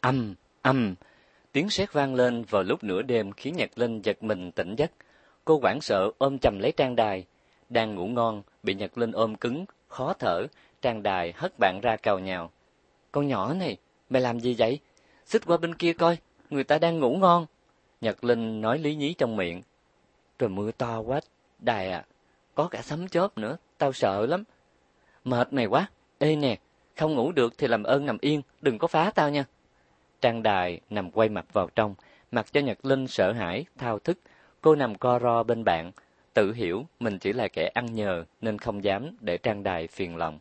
Âm, âm, tiếng sét vang lên vào lúc nửa đêm khiến Nhật Linh giật mình tỉnh giấc. Cô hoảng sợ ôm chầm lấy Trang Đài, đang ngủ ngon, bị Nhật Linh ôm cứng, khó thở, Trang Đài hất bạn ra cào nhào. Con nhỏ này, mày làm gì vậy? Xích qua bên kia coi, người ta đang ngủ ngon. Nhật Linh nói lý nhí trong miệng. Trời mưa to quá, Đài à, có cả sấm chớp nữa, tao sợ lắm. Mệt mày quá, ê nè, không ngủ được thì làm ơn nằm yên, đừng có phá tao nha. Trang Đài nằm quay mặt vào trong, mặc cho Nhật Linh sợ hãi, thao thức. Cô nằm co ro bên bạn, tự hiểu mình chỉ là kẻ ăn nhờ nên không dám để Trang Đài phiền lòng.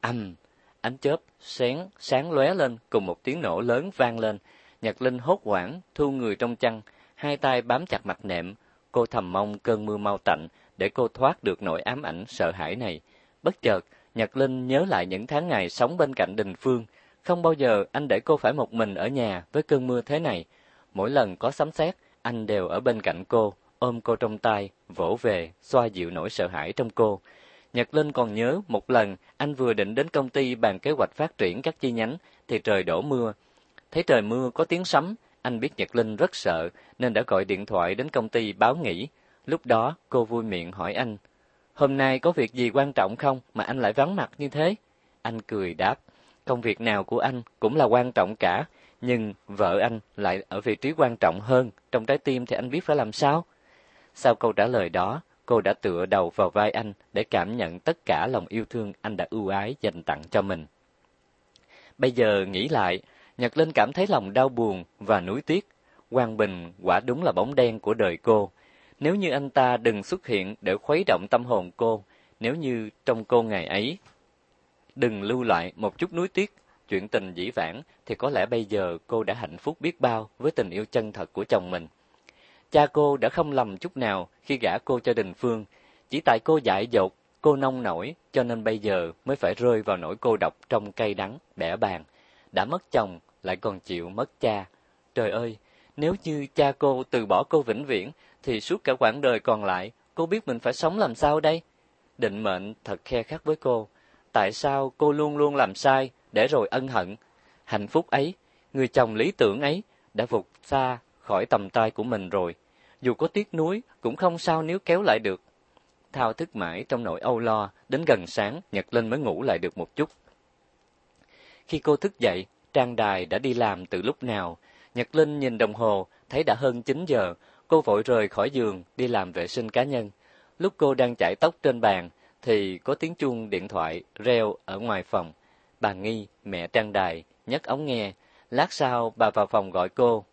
Âm, ánh chớp sáng sáng lóe lên cùng một tiếng nổ lớn vang lên. Nhật Linh hốt hoảng, thu người trong chăn, hai tay bám chặt mặt nệm. Cô thầm mong cơn mưa mau tạnh để cô thoát được nỗi ám ảnh sợ hãi này. Bất chợt, Nhật Linh nhớ lại những tháng ngày sống bên cạnh Đình Phương. Không bao giờ anh để cô phải một mình ở nhà với cơn mưa thế này. Mỗi lần có sấm sét, anh đều ở bên cạnh cô, ôm cô trong tay, vỗ về, xoa dịu nỗi sợ hãi trong cô. Nhật Linh còn nhớ một lần anh vừa định đến công ty bàn kế hoạch phát triển các chi nhánh thì trời đổ mưa. Thấy trời mưa có tiếng sấm, anh biết Nhật Linh rất sợ nên đã gọi điện thoại đến công ty báo nghỉ. Lúc đó cô vui miệng hỏi anh, hôm nay có việc gì quan trọng không mà anh lại vắng mặt như thế? Anh cười đáp, công việc nào của anh cũng là quan trọng cả, nhưng vợ anh lại ở vị trí quan trọng hơn, trong trái tim thì anh biết phải làm sao? Sau câu trả lời đó, cô đã tựa đầu vào vai anh để cảm nhận tất cả lòng yêu thương anh đã ưu ái dành tặng cho mình. Bây giờ nghĩ lại, Nhật Linh cảm thấy lòng đau buồn và nuối tiếc. Quang Bình quả đúng là bóng đen của đời cô. Nếu như anh ta đừng xuất hiện để khuấy động tâm hồn cô, nếu như trong cô ngày ấy đừng lưu lại một chút nuối tiếc, chuyện tình dĩ vãng thì có lẽ bây giờ cô đã hạnh phúc biết bao với tình yêu chân thật của chồng mình. Cha cô đã không lầm chút nào khi gả cô cho Đình Phương, chỉ tại cô dại dột, cô nông nổi, cho nên bây giờ mới phải rơi vào nỗi cô độc trong cây đắng, bẻ bàn. Đã mất chồng, lại còn chịu mất cha. Trời ơi, nếu như cha cô từ bỏ cô vĩnh viễn, thì suốt cả quãng đời còn lại, cô biết mình phải sống làm sao đây? Định mệnh thật khe khắc với cô. Tại sao cô luôn luôn làm sai, để rồi ân hận? Hạnh phúc ấy, người chồng lý tưởng ấy, đã vụt xa khỏi tầm tay của mình rồi. Dù có tiếc nuối, cũng không sao nếu kéo lại được. Thao thức mãi trong nỗi âu lo, đến gần sáng, Nhật Linh mới ngủ lại được một chút. Khi cô thức dậy, Trang Đài đã đi làm từ lúc nào. Nhật Linh nhìn đồng hồ, thấy đã hơn 9 giờ, cô vội rời khỏi giường, đi làm vệ sinh cá nhân. Lúc cô đang chải tóc trên bàn, thì có tiếng chuông điện thoại reo ở ngoài phòng. Bà Nghi, mẹ Trang Đài, nhấc ống nghe. Lát sau, bà vào phòng gọi cô.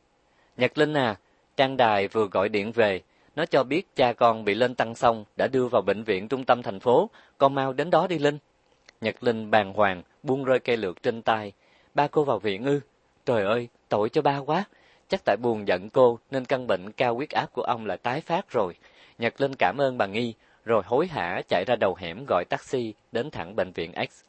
Nhật Linh à, Trang Đài vừa gọi điện về, nó cho biết cha con bị lên tăng xong đã đưa vào bệnh viện trung tâm thành phố, con mau đến đó đi Linh. Nhật Linh bàng hoàng, buông rơi cây lược trên tay. Ba cô vào viện ư? Trời ơi, tội cho ba quá. Chắc tại buồn giận cô nên căn bệnh cao huyết áp của ông là tái phát rồi. Nhật Linh cảm ơn bà Nghi, rồi hối hả chạy ra đầu hẻm gọi taxi đến thẳng bệnh viện X.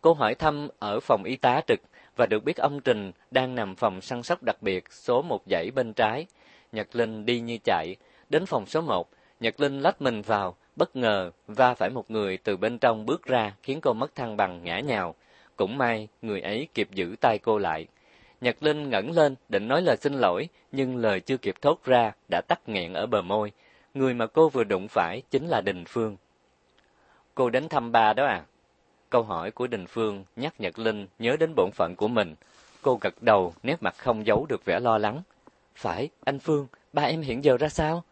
Cô hỏi thăm ở phòng y tá trực và được biết ông Trình đang nằm phòng săn sóc đặc biệt số một dãy bên trái. Nhật Linh đi như chạy, đến phòng số một, Nhật Linh lách mình vào, bất ngờ va phải một người từ bên trong bước ra khiến cô mất thăng bằng ngã nhào. Cũng may người ấy kịp giữ tay cô lại. Nhật Linh ngẩng lên định nói lời xin lỗi, nhưng lời chưa kịp thốt ra đã tắt nghẹn ở bờ môi. Người mà cô vừa đụng phải chính là Đình Phương. Cô đến thăm ba đó à? Câu hỏi của Đình Phương nhắc Nhật Linh nhớ đến bổn phận của mình. Cô gật đầu, nét mặt không giấu được vẻ lo lắng. Phải, anh Phương, ba em hiện giờ ra sao?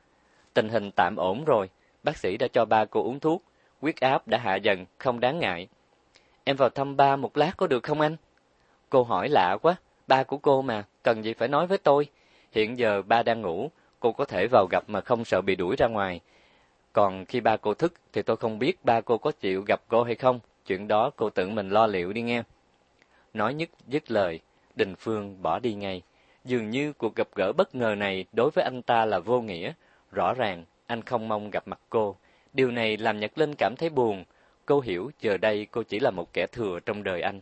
Tình hình tạm ổn rồi, bác sĩ đã cho ba cô uống thuốc, huyết áp đã hạ dần, không đáng ngại. Em vào thăm ba một lát có được không anh? Cô hỏi lạ quá, ba của cô mà, cần gì phải nói với tôi. Hiện giờ ba đang ngủ, cô có thể vào gặp mà không sợ bị đuổi ra ngoài. Còn khi ba cô thức thì tôi không biết ba cô có chịu gặp cô hay không, chuyện đó cô tự mình lo liệu đi nghe. Nói nhất dứt lời, Đình Phương bỏ đi ngay. Dường như cuộc gặp gỡ bất ngờ này đối với anh ta là vô nghĩa. Rõ ràng, anh không mong gặp mặt cô. Điều này làm Nhật Linh cảm thấy buồn. Cô hiểu giờ đây cô chỉ là một kẻ thừa trong đời anh.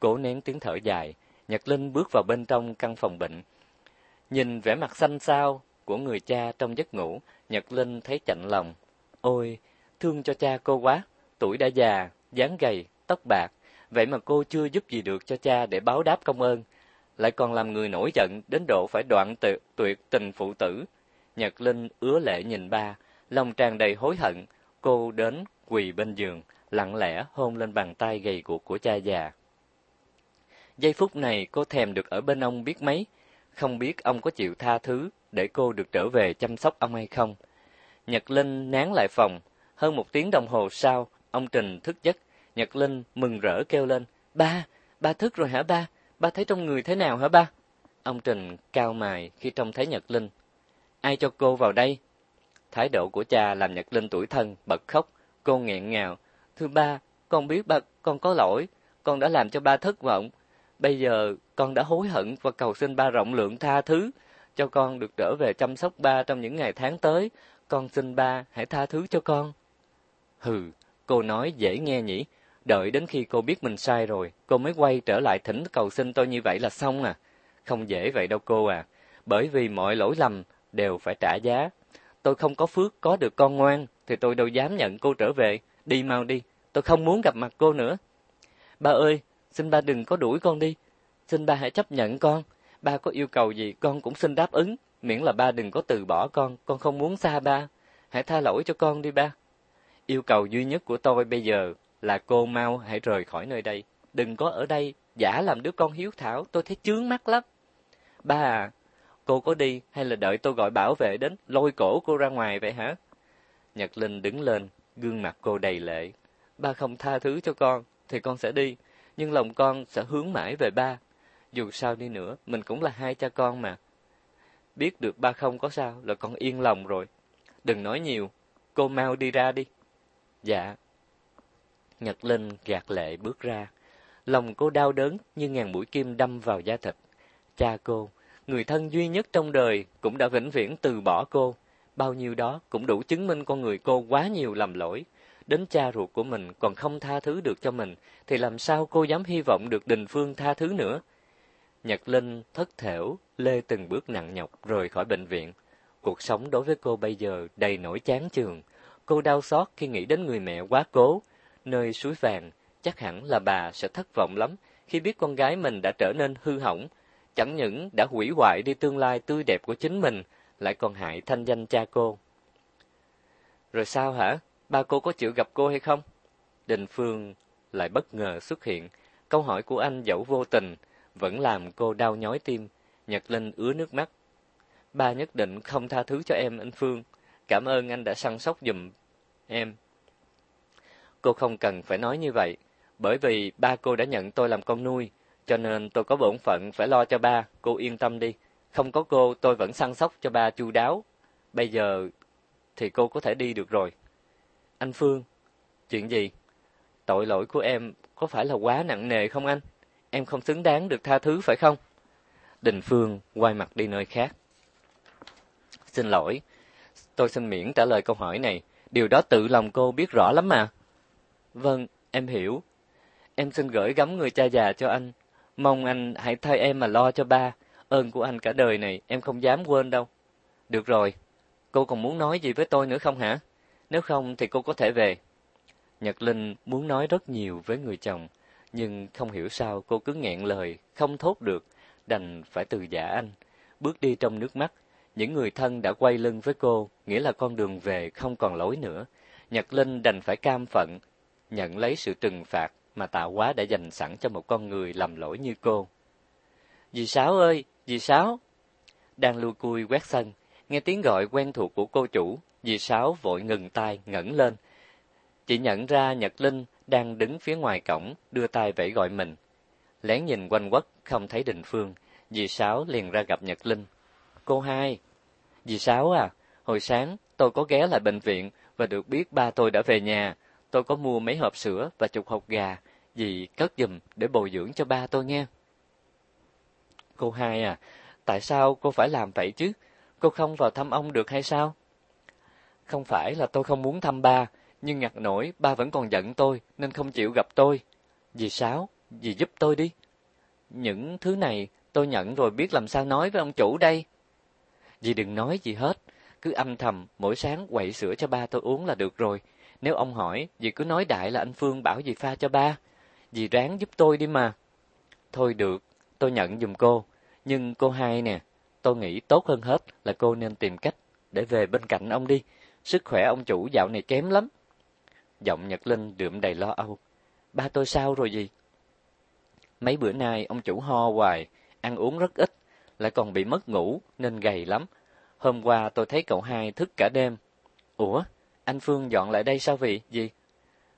Cố nén tiếng thở dài, Nhật Linh bước vào bên trong căn phòng bệnh. Nhìn vẻ mặt xanh xao của người cha trong giấc ngủ, Nhật Linh thấy chạnh lòng. Ôi, thương cho cha cô quá, tuổi đã già, dáng gầy, tóc bạc, vậy mà cô chưa giúp gì được cho cha để báo đáp công ơn, lại còn làm người nổi giận đến độ phải đoạn tuyệt, tuyệt tình phụ tử. Nhật Linh ứa lệ nhìn ba, lòng tràn đầy hối hận, cô đến quỳ bên giường, lặng lẽ hôn lên bàn tay gầy guộc của cha già. Giây phút này cô thèm được ở bên ông biết mấy, không biết ông có chịu tha thứ để cô được trở về chăm sóc ông hay không. Nhật Linh nán lại phòng, hơn một tiếng đồng hồ sau, ông Trình thức giấc, Nhật Linh mừng rỡ kêu lên, ba, ba thức rồi hả ba, ba thấy trong người thế nào hả ba? Ông Trình cao mày khi trông thấy Nhật Linh. Ai cho cô vào đây? Thái độ của cha làm Nhật Linh tuổi thân, bật khóc, cô nghẹn ngào. Thưa ba, con biết ba, con có lỗi, con đã làm cho ba thất vọng. Bây giờ con đã hối hận và cầu xin ba rộng lượng tha thứ, cho con được trở về chăm sóc ba trong những ngày tháng tới. Con xin ba hãy tha thứ cho con. Hừ, cô nói dễ nghe nhỉ. Đợi đến khi cô biết mình sai rồi, cô mới quay trở lại thỉnh cầu xin tôi như vậy là xong à. Không dễ vậy đâu cô à. Bởi vì mọi lỗi lầm đều phải trả giá. Tôi không có phước có được con ngoan, thì tôi đâu dám nhận cô trở về. Đi mau đi, tôi không muốn gặp mặt cô nữa. Ba ơi, xin ba đừng có đuổi con đi. Xin ba hãy chấp nhận con. Ba có yêu cầu gì con cũng xin đáp ứng. Miễn là ba đừng có từ bỏ con, con không muốn xa ba. Hãy tha lỗi cho con đi ba. Yêu cầu duy nhất của tôi bây giờ là cô mau hãy rời khỏi nơi đây. Đừng có ở đây, giả làm đứa con hiếu thảo, tôi thấy chướng mắt lắm. Ba à, cô có đi hay là đợi tôi gọi bảo vệ đến lôi cổ cô ra ngoài vậy hả? Nhật Linh đứng lên, gương mặt cô đầy lệ. Ba không tha thứ cho con, thì con sẽ đi, nhưng lòng con sẽ hướng mãi về ba. Dù sao đi nữa, mình cũng là hai cha con mà. Biết được ba không có sao là con yên lòng rồi. Đừng nói nhiều, cô mau đi ra đi. Dạ. Nhật Linh gạt lệ bước ra. Lòng cô đau đớn như ngàn mũi kim đâm vào da thịt. Cha cô, người thân duy nhất trong đời, cũng đã vĩnh viễn từ bỏ cô. Bao nhiêu đó cũng đủ chứng minh con người cô quá nhiều lầm lỗi. Đến cha ruột của mình còn không tha thứ được cho mình, thì làm sao cô dám hy vọng được đình phương tha thứ nữa? Nhật Linh thất thểu, lê từng bước nặng nhọc rời khỏi bệnh viện. Cuộc sống đối với cô bây giờ đầy nỗi chán chường. Cô đau xót khi nghĩ đến người mẹ quá cố, nơi suối vàng, chắc hẳn là bà sẽ thất vọng lắm khi biết con gái mình đã trở nên hư hỏng, chẳng những đã hủy hoại đi tương lai tươi đẹp của chính mình, lại còn hại thanh danh cha cô. Rồi sao hả? Ba cô có chịu gặp cô hay không? Đình Phương lại bất ngờ xuất hiện, câu hỏi của anh dẫu vô tình, vẫn làm cô đau nhói tim, Nhật Linh ứa nước mắt. Ba nhất định không tha thứ cho em anh Phương, cảm ơn anh đã săn sóc giùm em. Cô không cần phải nói như vậy, bởi vì ba cô đã nhận tôi làm con nuôi, cho nên tôi có bổn phận phải lo cho ba, cô yên tâm đi. Không có cô, tôi vẫn săn sóc cho ba chu đáo. Bây giờ thì cô có thể đi được rồi. Anh Phương, chuyện gì? Tội lỗi của em có phải là quá nặng nề không anh? Em không xứng đáng được tha thứ phải không? Đình Phương quay mặt đi nơi khác. Xin lỗi, tôi xin miễn trả lời câu hỏi này. Điều đó tự lòng cô biết rõ lắm mà. Vâng, em hiểu. Em xin gửi gắm người cha già cho anh. Mong anh hãy thay em mà lo cho ba. Ơn của anh cả đời này em không dám quên đâu. Được rồi, cô còn muốn nói gì với tôi nữa không hả? Nếu không thì cô có thể về. Nhật Linh muốn nói rất nhiều với người chồng, nhưng không hiểu sao cô cứ nghẹn lời, không thốt được, đành phải từ giả anh. Bước đi trong nước mắt, những người thân đã quay lưng với cô, nghĩa là con đường về không còn lối nữa. Nhật Linh đành phải cam phận, nhận lấy sự trừng phạt mà tạo hóa đã dành sẵn cho một con người lầm lỗi như cô. Dì Sáu ơi, dì Sáu! Đang lùi cui quét sân, nghe tiếng gọi quen thuộc của cô chủ, dì Sáu vội ngừng tay, ngẩng lên. Chị nhận ra Nhật Linh đang đứng phía ngoài cổng, đưa tay vẫy gọi mình. Lén nhìn quanh quất, không thấy Đình Phương, dì Sáu liền ra gặp Nhật Linh. Cô hai, dì Sáu à, hồi sáng tôi có ghé lại bệnh viện và được biết ba tôi đã về nhà. Tôi có mua mấy hộp sữa và chục hộp gà, dì cất giùm để bồi dưỡng cho ba tôi nghe. Cô hai à, tại sao cô phải làm vậy chứ? Cô không vào thăm ông được hay sao? Không phải là tôi không muốn thăm ba, nhưng ngặt nổi ba vẫn còn giận tôi nên không chịu gặp tôi. Dì Sáu, dì giúp tôi đi. Những thứ này tôi nhận rồi biết làm sao nói với ông chủ đây. Dì đừng nói gì hết, cứ âm thầm mỗi sáng quậy sữa cho ba tôi uống là được rồi. Nếu ông hỏi, dì cứ nói đại là anh Phương bảo dì pha cho ba. dì ráng giúp tôi đi mà. Thôi được, tôi nhận dùm cô, nhưng cô hai nè, tôi nghĩ tốt hơn hết là cô nên tìm cách để về bên cạnh ông đi, sức khỏe ông chủ dạo này kém lắm. Giọng Nhật Linh đượm đầy lo âu. Ba tôi sao rồi gì? Mấy bữa nay ông chủ ho hoài, ăn uống rất ít, lại còn bị mất ngủ nên gầy lắm. Hôm qua tôi thấy cậu hai thức cả đêm. Ủa, anh Phương dọn lại đây sao vậy? Gì?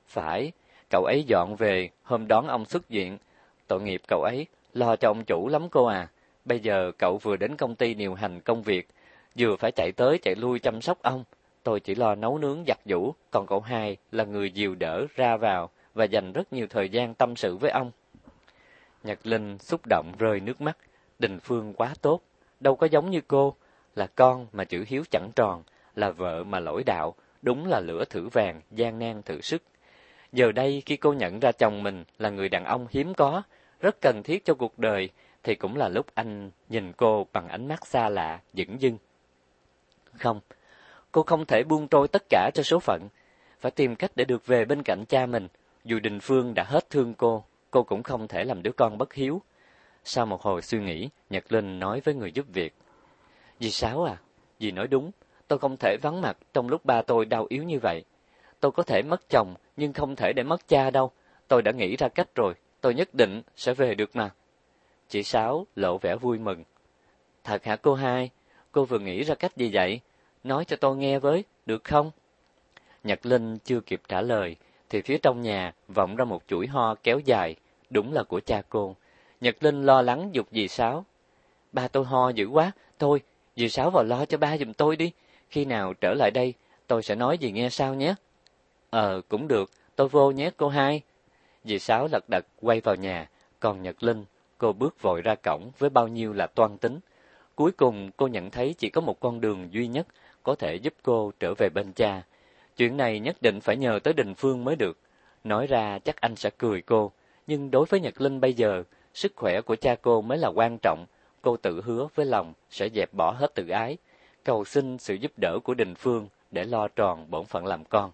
Phải, cậu ấy dọn về, hôm đón ông xuất viện. Tội nghiệp cậu ấy, lo cho ông chủ lắm cô à. Bây giờ cậu vừa đến công ty điều hành công việc, vừa phải chạy tới chạy lui chăm sóc ông. Tôi chỉ lo nấu nướng giặt giũ, còn cậu hai là người dìu đỡ ra vào và dành rất nhiều thời gian tâm sự với ông. Nhật Linh xúc động rơi nước mắt. Đình Phương quá tốt, đâu có giống như cô, là con mà chữ hiếu chẳng tròn, là vợ mà lỗi đạo, đúng là lửa thử vàng, gian nan thử sức. Giờ đây khi cô nhận ra chồng mình là người đàn ông hiếm có, rất cần thiết cho cuộc đời, thì cũng là lúc anh nhìn cô bằng ánh mắt xa lạ, dững dưng. Không, cô không thể buông trôi tất cả cho số phận, phải tìm cách để được về bên cạnh cha mình. Dù Đình Phương đã hết thương cô, cô cũng không thể làm đứa con bất hiếu. Sau một hồi suy nghĩ, Nhật Linh nói với người giúp việc. Dì Sáu à, dì nói đúng, tôi không thể vắng mặt trong lúc ba tôi đau yếu như vậy. Tôi có thể mất chồng, nhưng không thể để mất cha đâu. Tôi đã nghĩ ra cách rồi, tôi nhất định sẽ về được mà. Chị Sáu lộ vẻ vui mừng. Thật hả cô hai? Cô vừa nghĩ ra cách gì vậy? Nói cho tôi nghe với, được không? Nhật Linh chưa kịp trả lời, thì phía trong nhà vọng ra một chuỗi ho kéo dài, đúng là của cha cô. Nhật Linh lo lắng dục dì Sáu. Ba tôi ho dữ quá, thôi, dì Sáu vào lo cho ba giùm tôi đi. Khi nào trở lại đây, tôi sẽ nói gì nghe sao nhé. Ờ, cũng được, tôi vô nhé cô hai. Dì Sáu lật đật quay vào nhà, còn Nhật Linh, cô bước vội ra cổng với bao nhiêu là toan tính. Cuối cùng cô nhận thấy chỉ có một con đường duy nhất có thể giúp cô trở về bên cha. Chuyện này nhất định phải nhờ tới Đình Phương mới được. Nói ra chắc anh sẽ cười cô, nhưng đối với Nhật Linh bây giờ, sức khỏe của cha cô mới là quan trọng. Cô tự hứa với lòng sẽ dẹp bỏ hết tự ái, cầu xin sự giúp đỡ của Đình Phương để lo tròn bổn phận làm con.